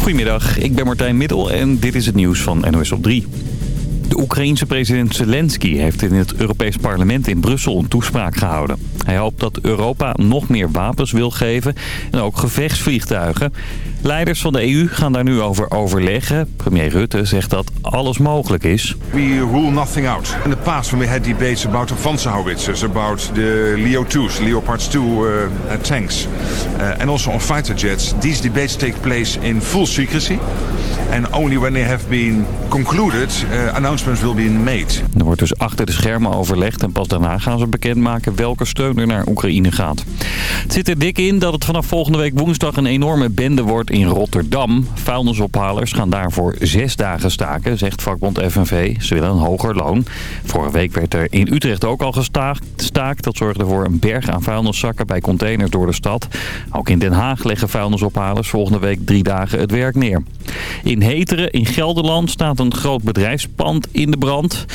Goedemiddag, ik ben Martijn Middel en dit is het nieuws van NOS op 3. De Oekraïense president Zelensky heeft in het Europees Parlement in Brussel een toespraak gehouden. Hij hoopt dat Europa nog meer wapens wil geven en ook gevechtsvliegtuigen. Leiders van de EU gaan daar nu over overleggen. Premier Rutte zegt dat alles mogelijk is. We rule nothing out. In the past when we had debates about the Panzerhaubitzers, about the Leo 2's, Leopards 2 uh, tanks, uh, and also on fighter jets, these debates take place in full secrecy. And only when they have been concluded, uh, announcements will be made. Er wordt dus achter de schermen overlegd en pas daarna gaan ze bekendmaken welke steun er naar Oekraïne gaat. Het zit er dik in dat het vanaf volgende week woensdag een enorme bende wordt in Rotterdam. Vuilnisophalers gaan daarvoor zes dagen staken, zegt vakbond FNV. Ze willen een hoger loon. Vorige week werd er in Utrecht ook al gestaakt. Dat zorgde voor een berg aan vuilniszakken bij containers door de stad. Ook in Den Haag leggen vuilnisophalers volgende week drie dagen het werk neer. In Heteren in Gelderland staat een groot bedrijfspand in de brand.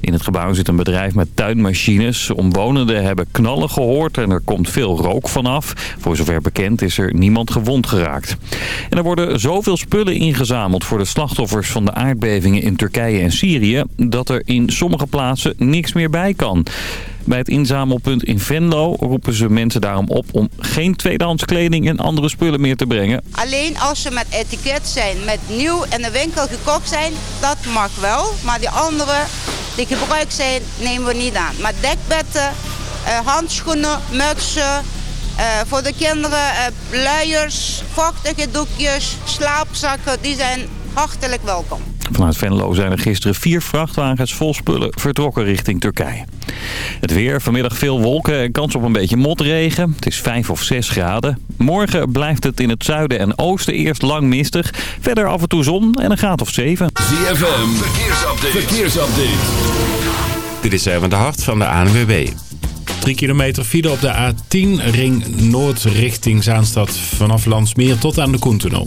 In het gebouw zit een bedrijf met tuinmachines. Omwonenden hebben knallen gehoord en er komt veel rook vanaf. Voor zover bekend is er niemand gewond geraakt. En er worden zoveel spullen ingezameld voor de slachtoffers van de aardbevingen in Turkije en Syrië... dat er in sommige plaatsen niks meer bij kan. Bij het inzamelpunt in Venlo roepen ze mensen daarom op om geen tweedehands kleding en andere spullen meer te brengen. Alleen als ze met etiket zijn, met nieuw in de winkel gekocht zijn, dat mag wel. Maar die andere die gebruikt zijn, nemen we niet aan. Maar dekbetten, uh, handschoenen, mutsen, uh, voor de kinderen uh, luiers, vochtige doekjes, slaapzakken, die zijn hartelijk welkom. Vanuit Venlo zijn er gisteren vier vrachtwagens vol spullen vertrokken richting Turkije. Het weer, vanmiddag veel wolken en kans op een beetje motregen. Het is 5 of 6 graden. Morgen blijft het in het zuiden en oosten eerst lang mistig. Verder af en toe zon en een graad of 7. ZFM, verkeersupdate. verkeersupdate. Dit is even de hart van de ANWB. 3 kilometer file op de A10 ring noord richting Zaanstad vanaf Landsmeer tot aan de Koentunnel.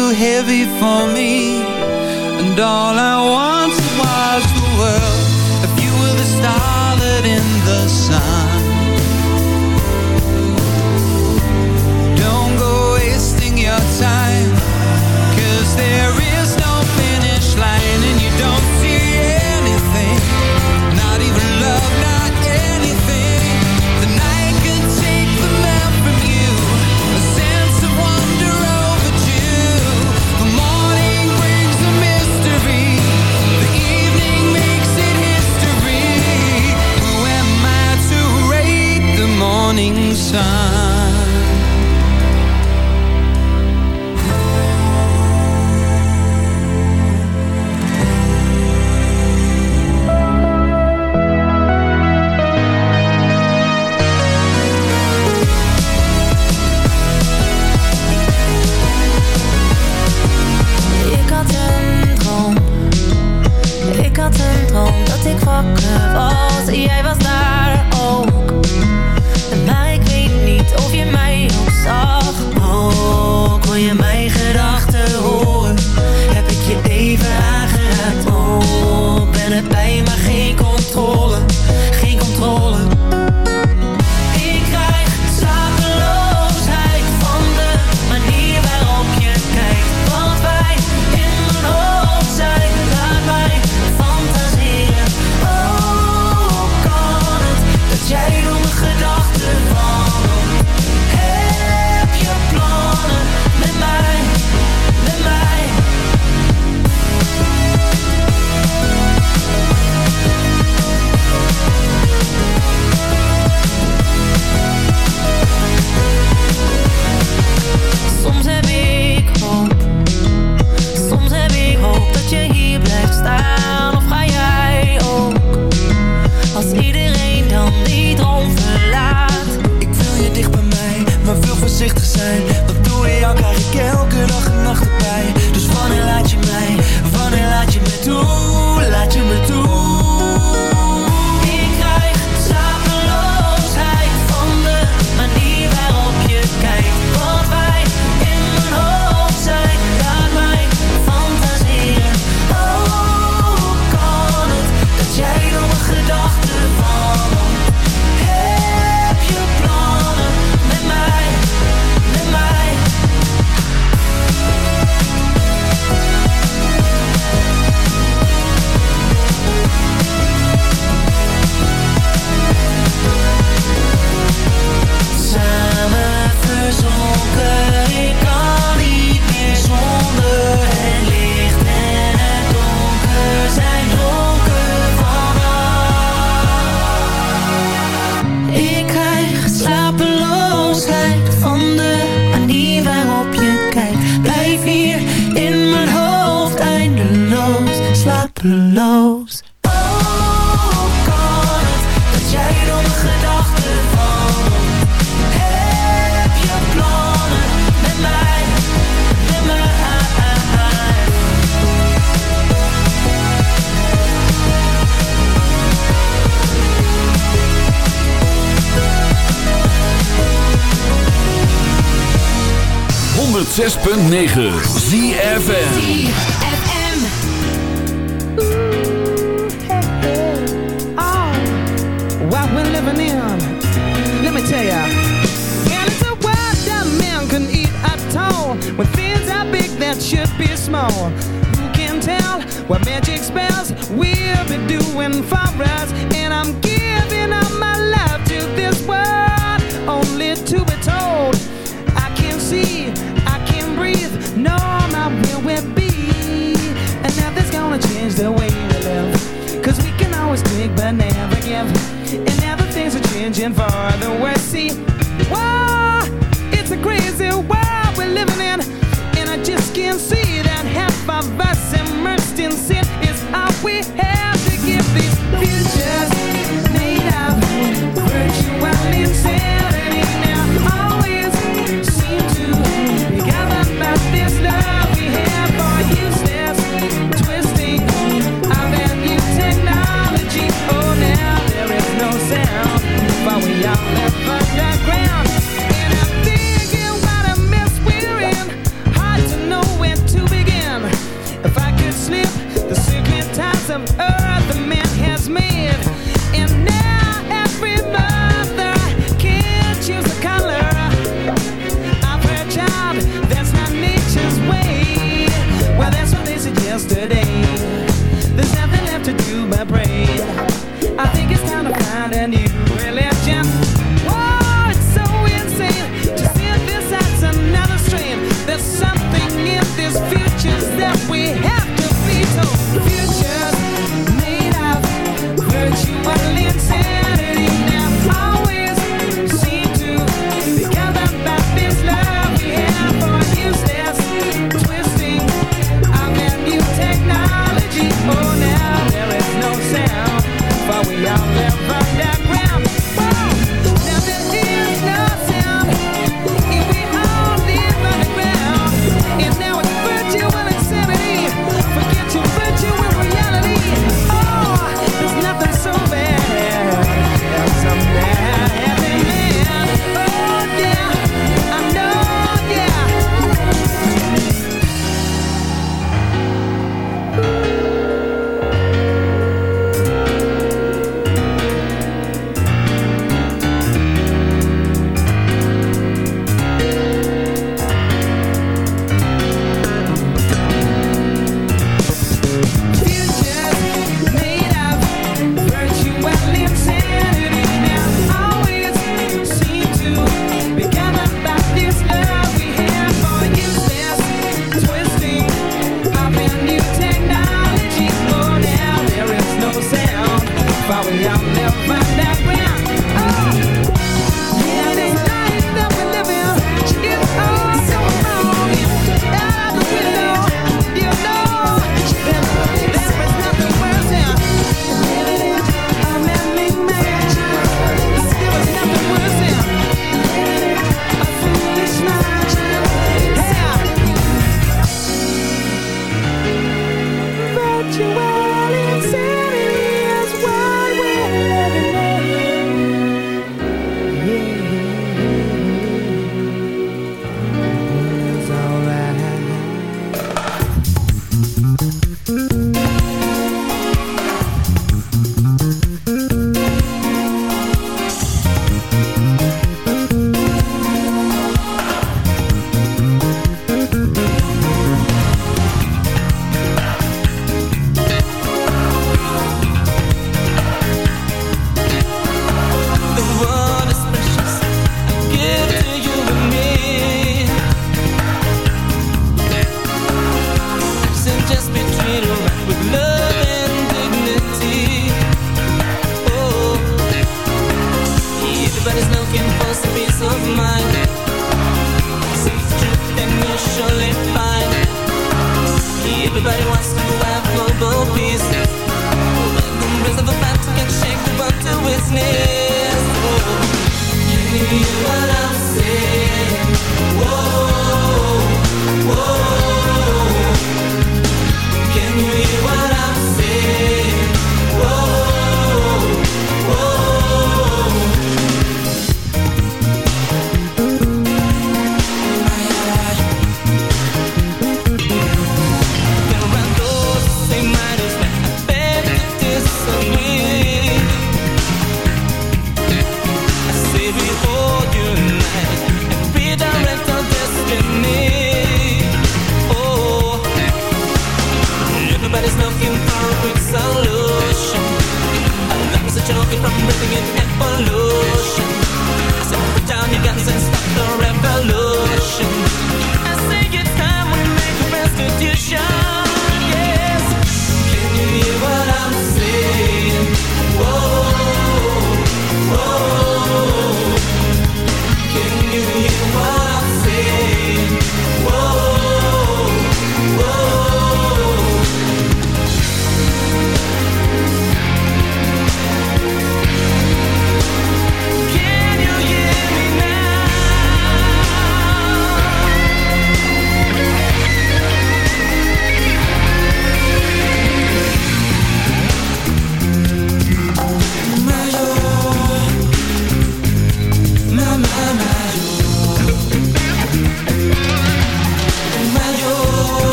Too heavy for me. And all I wanted was the world. If you were the starlet in the sun morning sun? Ik had een droom, dat ik wakker was. Jij was daar of je mij ook zag. Oh, kon je mijn negen ZFM. what we're living in. Let me tell ya. And it's a world that man can eat at all. When things are big that should be small. Who can tell what magic spells we'll be doing for us? And I'm giving up my love to this world, only to be told. I can see, I can breathe, no, gonna change the way we live. Cause we can always take but never give. And now that things are changing for the worse. See, whoa, it's a crazy world we're living in. And I just can't see that half of us immersed in sin is all we have to give these futures made of virtual insanity.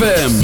ZFM.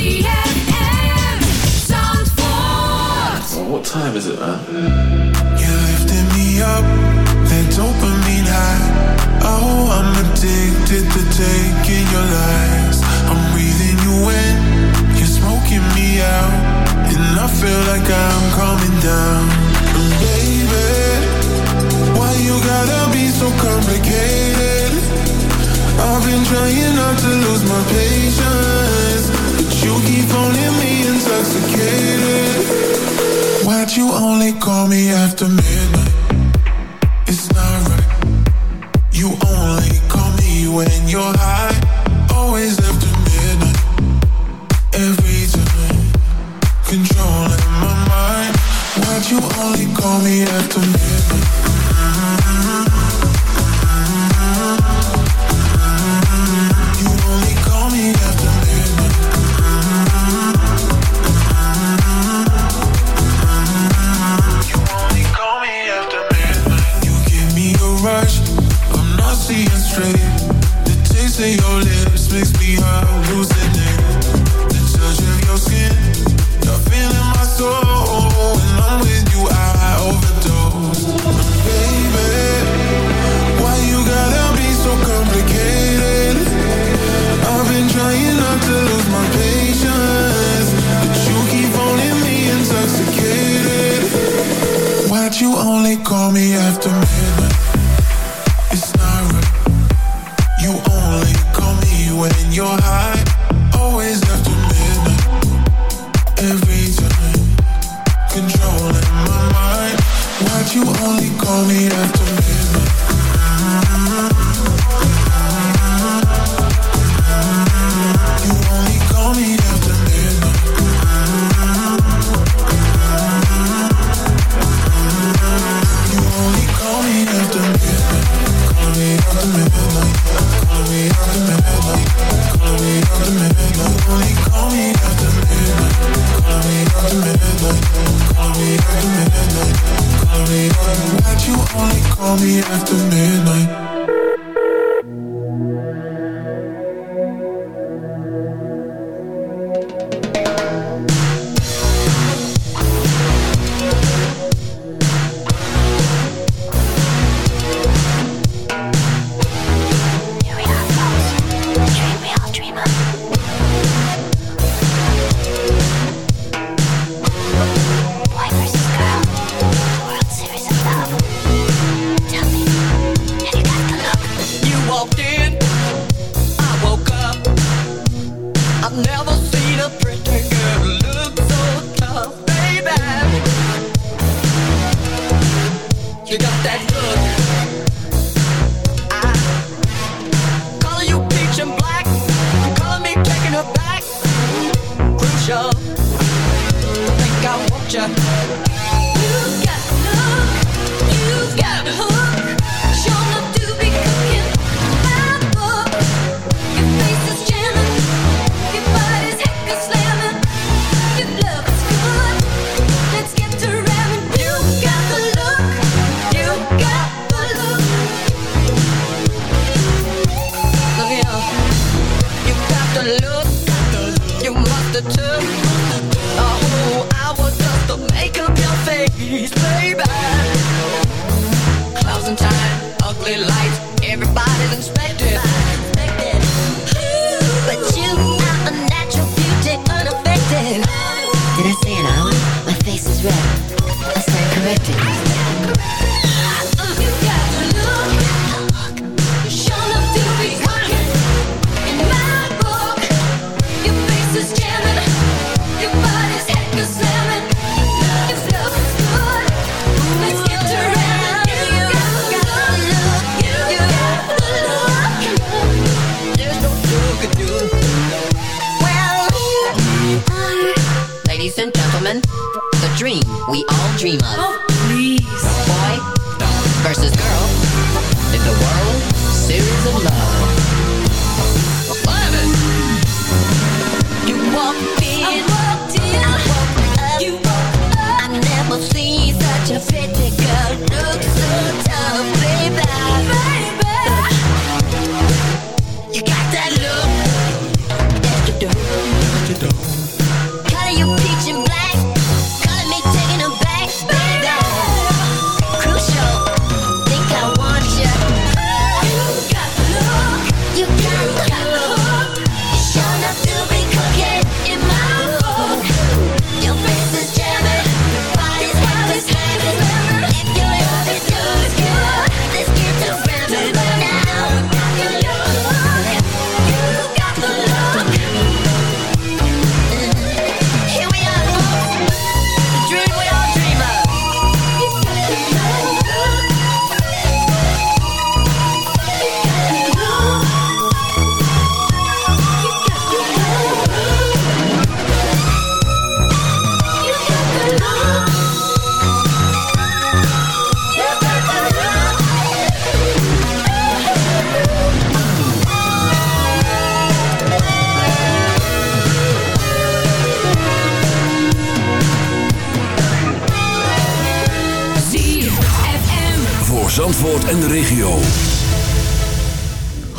When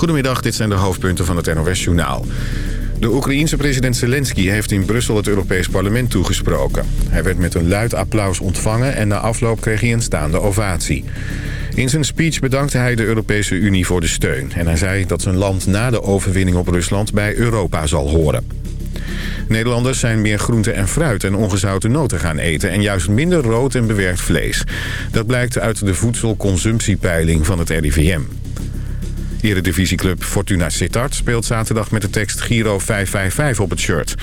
Goedemiddag, dit zijn de hoofdpunten van het NOS-journaal. De Oekraïense president Zelensky heeft in Brussel het Europees Parlement toegesproken. Hij werd met een luid applaus ontvangen en na afloop kreeg hij een staande ovatie. In zijn speech bedankte hij de Europese Unie voor de steun... en hij zei dat zijn land na de overwinning op Rusland bij Europa zal horen. Nederlanders zijn meer groente en fruit en ongezouten noten gaan eten... en juist minder rood en bewerkt vlees. Dat blijkt uit de voedselconsumptiepeiling van het RIVM. Eredivisieclub Fortuna Sittard speelt zaterdag met de tekst Giro 555 op het shirt.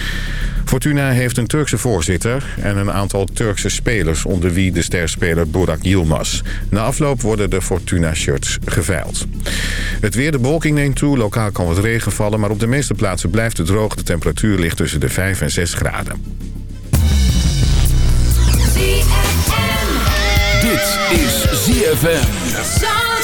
Fortuna heeft een Turkse voorzitter en een aantal Turkse spelers... onder wie de sterspeler Burak Yilmaz. Na afloop worden de Fortuna-shirts geveild. Het weer, de bewolking neemt toe. Lokaal kan wat regen vallen, maar op de meeste plaatsen blijft het droog. De temperatuur ligt tussen de 5 en 6 graden. Dit is ZFM.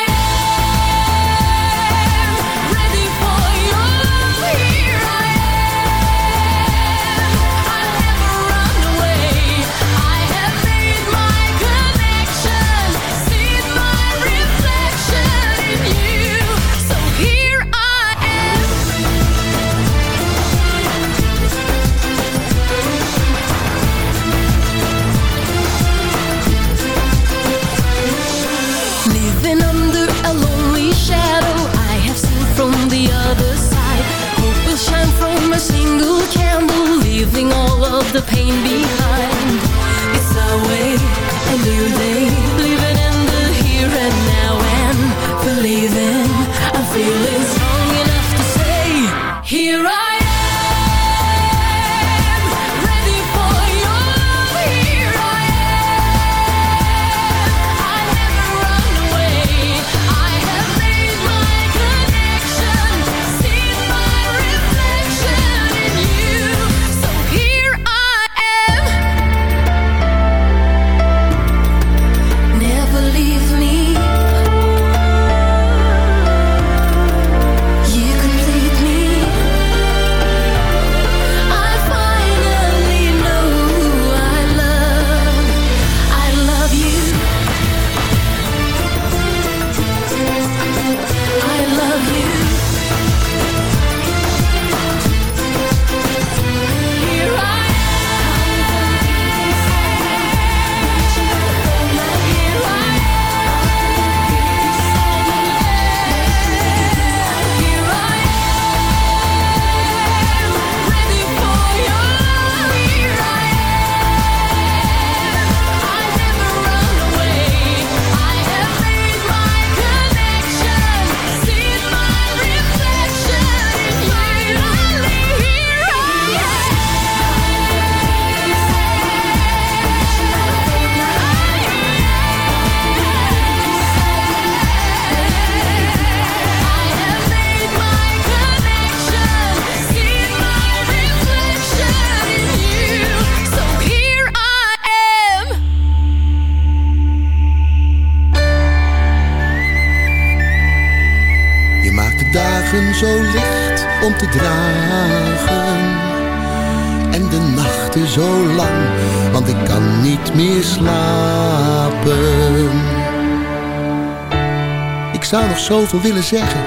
the pain behind. It's our way, a new day. Living in the here and now And believing, I'm strong enough to say Here I zoveel willen zeggen,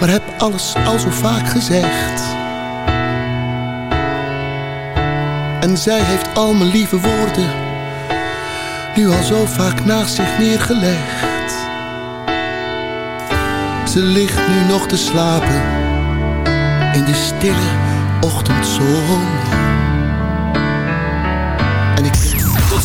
maar heb alles al zo vaak gezegd. En zij heeft al mijn lieve woorden nu al zo vaak naast zich neergelegd. Ze ligt nu nog te slapen in de stille ochtendzon.